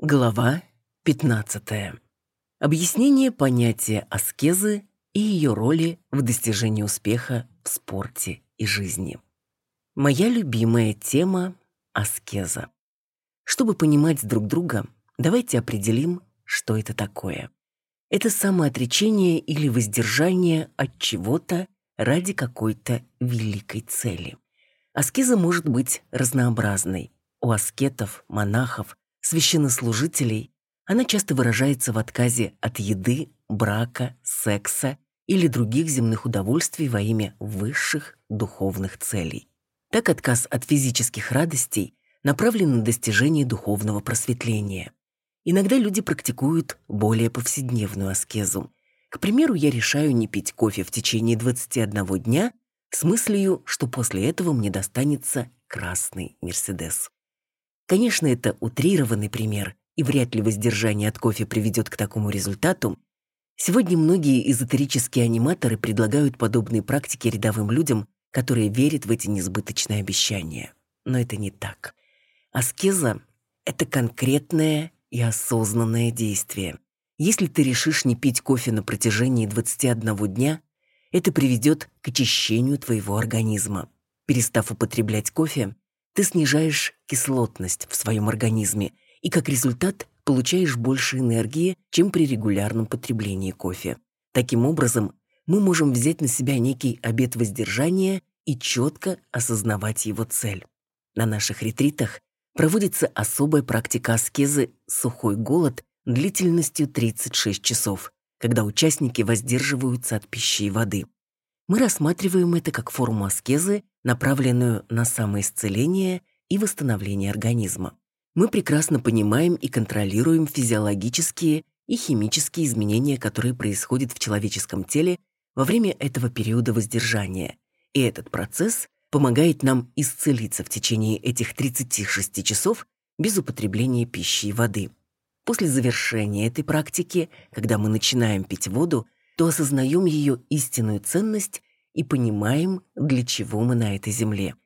Глава 15. Объяснение понятия аскезы и ее роли в достижении успеха в спорте и жизни. Моя любимая тема – аскеза. Чтобы понимать друг друга, давайте определим, что это такое. Это самоотречение или воздержание от чего-то ради какой-то великой цели. Аскеза может быть разнообразной. У аскетов, монахов, священнослужителей она часто выражается в отказе от еды, брака, секса или других земных удовольствий во имя высших духовных целей. Так отказ от физических радостей направлен на достижение духовного просветления. Иногда люди практикуют более повседневную аскезу. К примеру, я решаю не пить кофе в течение 21 дня с мыслью, что после этого мне достанется красный Мерседес. Конечно, это утрированный пример, и вряд ли воздержание от кофе приведет к такому результату. Сегодня многие эзотерические аниматоры предлагают подобные практики рядовым людям, которые верят в эти несбыточные обещания. Но это не так. Аскеза — это конкретное и осознанное действие. Если ты решишь не пить кофе на протяжении 21 дня, это приведет к очищению твоего организма. Перестав употреблять кофе, ты снижаешь кислотность в своем организме и как результат получаешь больше энергии, чем при регулярном потреблении кофе. Таким образом, мы можем взять на себя некий обет воздержания и четко осознавать его цель. На наших ретритах проводится особая практика аскезы «сухой голод» длительностью 36 часов, когда участники воздерживаются от пищи и воды. Мы рассматриваем это как форму аскезы, направленную на самоисцеление и восстановление организма. Мы прекрасно понимаем и контролируем физиологические и химические изменения, которые происходят в человеческом теле во время этого периода воздержания. И этот процесс помогает нам исцелиться в течение этих 36 часов без употребления пищи и воды. После завершения этой практики, когда мы начинаем пить воду, то осознаем ее истинную ценность и понимаем, для чего мы на этой земле.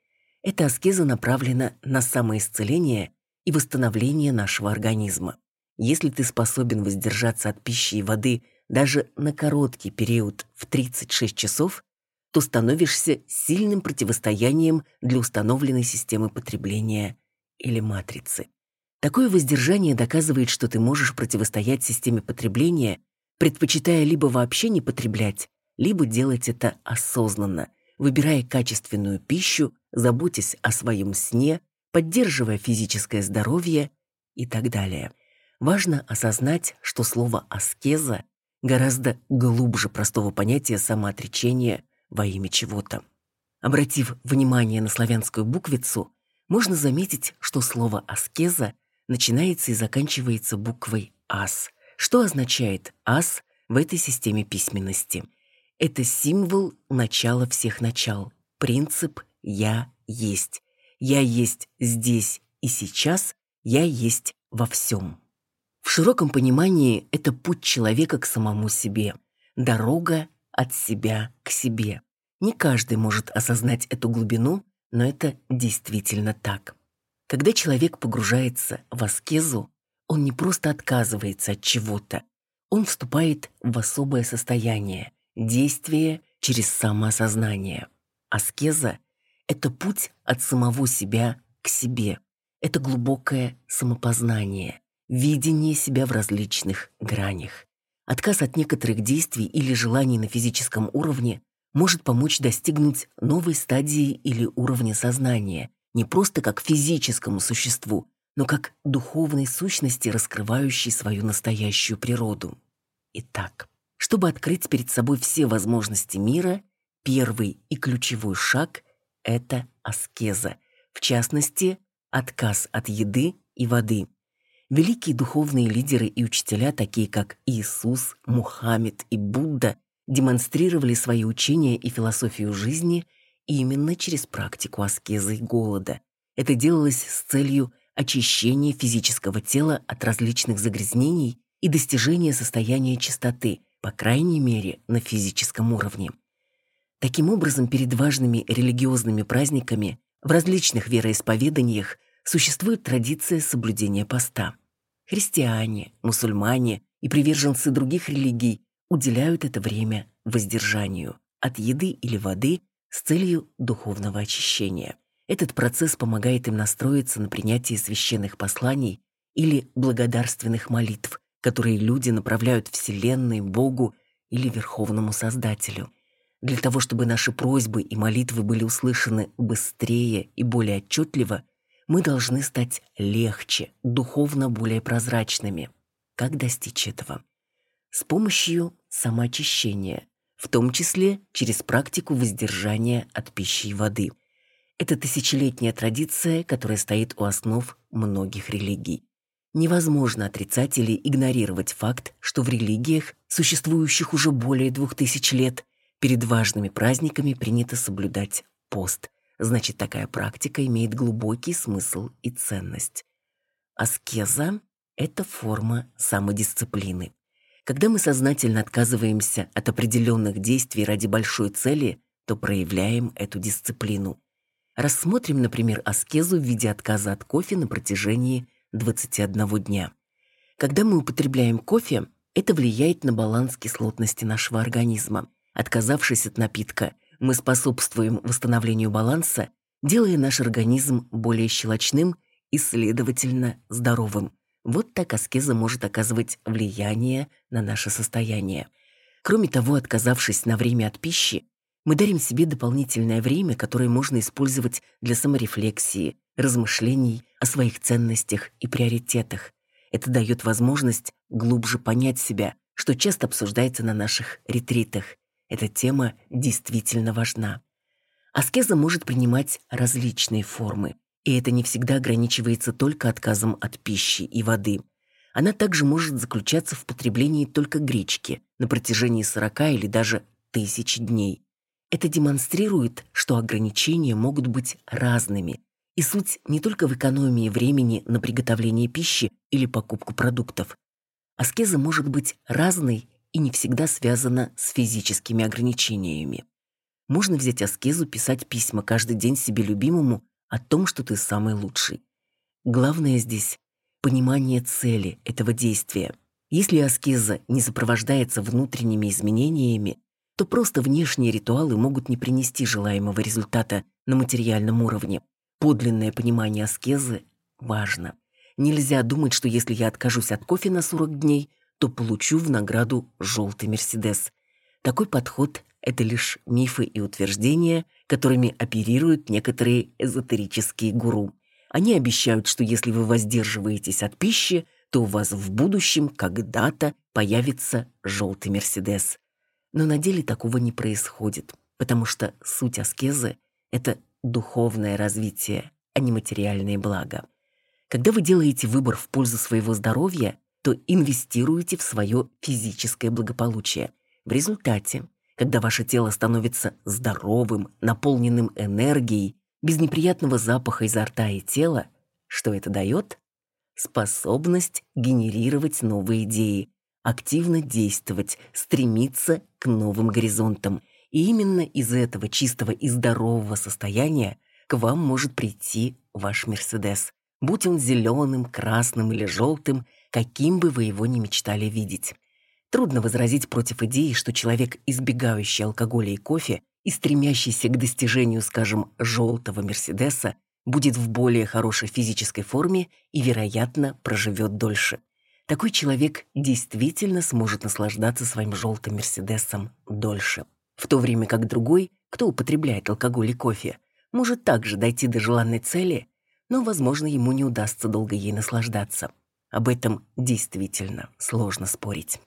Эта аскеза направлена на самоисцеление и восстановление нашего организма. Если ты способен воздержаться от пищи и воды даже на короткий период в 36 часов, то становишься сильным противостоянием для установленной системы потребления или матрицы. Такое воздержание доказывает, что ты можешь противостоять системе потребления предпочитая либо вообще не потреблять, либо делать это осознанно, выбирая качественную пищу, заботясь о своем сне, поддерживая физическое здоровье и так далее. Важно осознать, что слово «аскеза» гораздо глубже простого понятия самоотречения во имя чего-то. Обратив внимание на славянскую буквицу, можно заметить, что слово «аскеза» начинается и заканчивается буквой «ас», что означает «ас» в этой системе письменности? Это символ начала всех начал, принцип «я есть». Я есть здесь и сейчас, я есть во всем. В широком понимании это путь человека к самому себе, дорога от себя к себе. Не каждый может осознать эту глубину, но это действительно так. Когда человек погружается в аскезу, он не просто отказывается от чего-то, он вступает в особое состояние, действие через самоосознание. Аскеза — это путь от самого себя к себе. Это глубокое самопознание, видение себя в различных гранях. Отказ от некоторых действий или желаний на физическом уровне может помочь достигнуть новой стадии или уровня сознания, не просто как физическому существу, но как духовной сущности, раскрывающей свою настоящую природу. Итак, чтобы открыть перед собой все возможности мира, первый и ключевой шаг — это аскеза, в частности, отказ от еды и воды. Великие духовные лидеры и учителя, такие как Иисус, Мухаммед и Будда, демонстрировали свои учения и философию жизни именно через практику аскезы и голода. Это делалось с целью очищение физического тела от различных загрязнений и достижение состояния чистоты, по крайней мере, на физическом уровне. Таким образом, перед важными религиозными праздниками в различных вероисповеданиях существует традиция соблюдения поста. Христиане, мусульмане и приверженцы других религий уделяют это время воздержанию от еды или воды с целью духовного очищения. Этот процесс помогает им настроиться на принятие священных посланий или благодарственных молитв, которые люди направляют Вселенной, Богу или Верховному Создателю. Для того, чтобы наши просьбы и молитвы были услышаны быстрее и более отчетливо, мы должны стать легче, духовно более прозрачными. Как достичь этого? С помощью самоочищения, в том числе через практику воздержания от пищи и воды. Это тысячелетняя традиция, которая стоит у основ многих религий. Невозможно отрицать или игнорировать факт, что в религиях, существующих уже более двух тысяч лет, перед важными праздниками принято соблюдать пост. Значит, такая практика имеет глубокий смысл и ценность. Аскеза – это форма самодисциплины. Когда мы сознательно отказываемся от определенных действий ради большой цели, то проявляем эту дисциплину. Рассмотрим, например, аскезу в виде отказа от кофе на протяжении 21 дня. Когда мы употребляем кофе, это влияет на баланс кислотности нашего организма. Отказавшись от напитка, мы способствуем восстановлению баланса, делая наш организм более щелочным и, следовательно, здоровым. Вот так аскеза может оказывать влияние на наше состояние. Кроме того, отказавшись на время от пищи, мы дарим себе дополнительное время, которое можно использовать для саморефлексии, размышлений о своих ценностях и приоритетах. Это дает возможность глубже понять себя, что часто обсуждается на наших ретритах. Эта тема действительно важна. Аскеза может принимать различные формы, и это не всегда ограничивается только отказом от пищи и воды. Она также может заключаться в потреблении только гречки на протяжении 40 или даже тысяч дней. Это демонстрирует, что ограничения могут быть разными, и суть не только в экономии времени на приготовление пищи или покупку продуктов. Аскеза может быть разной и не всегда связана с физическими ограничениями. Можно взять аскезу, писать письма каждый день себе любимому о том, что ты самый лучший. Главное здесь – понимание цели этого действия. Если аскеза не сопровождается внутренними изменениями, то просто внешние ритуалы могут не принести желаемого результата на материальном уровне. Подлинное понимание аскезы важно. Нельзя думать, что если я откажусь от кофе на 40 дней, то получу в награду желтый Мерседес. Такой подход – это лишь мифы и утверждения, которыми оперируют некоторые эзотерические гуру. Они обещают, что если вы воздерживаетесь от пищи, то у вас в будущем когда-то появится желтый Мерседес. Но на деле такого не происходит, потому что суть аскезы – это духовное развитие, а не материальные блага. Когда вы делаете выбор в пользу своего здоровья, то инвестируете в свое физическое благополучие. В результате, когда ваше тело становится здоровым, наполненным энергией, без неприятного запаха изо рта и тела, что это дает? Способность генерировать новые идеи, активно действовать, стремиться к новым горизонтам. И именно из этого чистого и здорового состояния к вам может прийти ваш Мерседес. Будь он зеленым, красным или желтым, каким бы вы его ни мечтали видеть. Трудно возразить против идеи, что человек, избегающий алкоголя и кофе и стремящийся к достижению, скажем, желтого Мерседеса, будет в более хорошей физической форме и, вероятно, проживет дольше такой человек действительно сможет наслаждаться своим желтым Мерседесом дольше. В то время как другой, кто употребляет алкоголь и кофе, может также дойти до желанной цели, но, возможно, ему не удастся долго ей наслаждаться. Об этом действительно сложно спорить.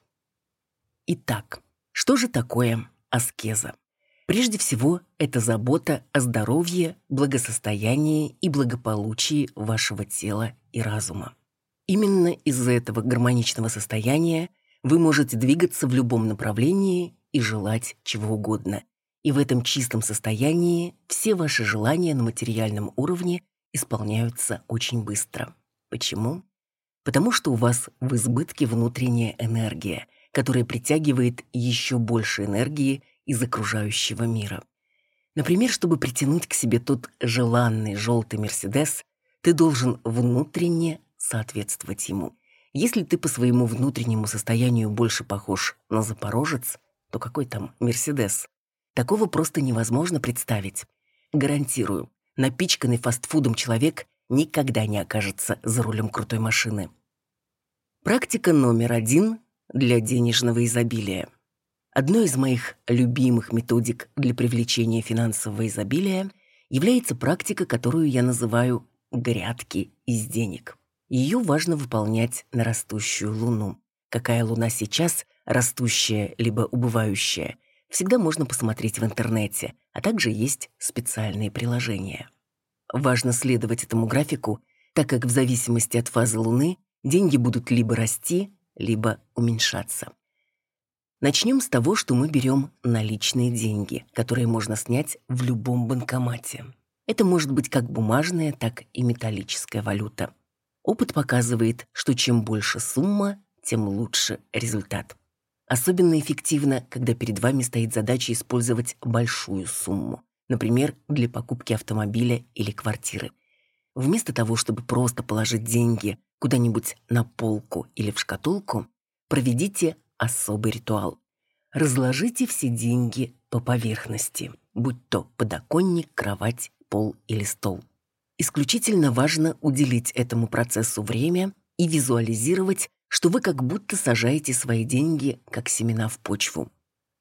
Итак, что же такое аскеза? Прежде всего, это забота о здоровье, благосостоянии и благополучии вашего тела и разума. Именно из-за этого гармоничного состояния вы можете двигаться в любом направлении и желать чего угодно. И в этом чистом состоянии все ваши желания на материальном уровне исполняются очень быстро. Почему? Потому что у вас в избытке внутренняя энергия, которая притягивает еще больше энергии из окружающего мира. Например, чтобы притянуть к себе тот желанный желтый Мерседес, ты должен внутренне соответствовать ему. Если ты по своему внутреннему состоянию больше похож на запорожец, то какой там Мерседес? Такого просто невозможно представить. Гарантирую, напичканный фастфудом человек никогда не окажется за рулем крутой машины. Практика номер один для денежного изобилия. Одной из моих любимых методик для привлечения финансового изобилия является практика, которую я называю «грядки из денег». Ее важно выполнять на растущую луну. Какая луна сейчас, растущая либо убывающая, всегда можно посмотреть в интернете, а также есть специальные приложения. Важно следовать этому графику, так как в зависимости от фазы Луны деньги будут либо расти, либо уменьшаться. Начнем с того, что мы берем наличные деньги, которые можно снять в любом банкомате. Это может быть как бумажная, так и металлическая валюта. Опыт показывает, что чем больше сумма, тем лучше результат. Особенно эффективно, когда перед вами стоит задача использовать большую сумму, например, для покупки автомобиля или квартиры. Вместо того, чтобы просто положить деньги куда-нибудь на полку или в шкатулку, проведите особый ритуал. Разложите все деньги по поверхности, будь то подоконник, кровать, пол или стол. Исключительно важно уделить этому процессу время и визуализировать, что вы как будто сажаете свои деньги, как семена в почву.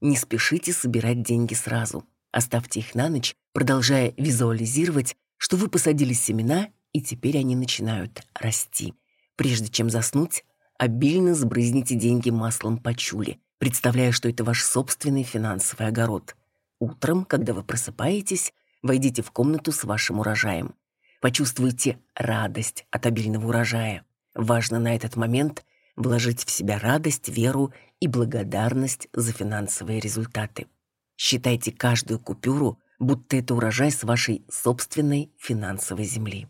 Не спешите собирать деньги сразу. Оставьте их на ночь, продолжая визуализировать, что вы посадили семена, и теперь они начинают расти. Прежде чем заснуть, обильно сбрызните деньги маслом пачули, представляя, что это ваш собственный финансовый огород. Утром, когда вы просыпаетесь, войдите в комнату с вашим урожаем. Почувствуйте радость от обильного урожая. Важно на этот момент вложить в себя радость, веру и благодарность за финансовые результаты. Считайте каждую купюру, будто это урожай с вашей собственной финансовой земли.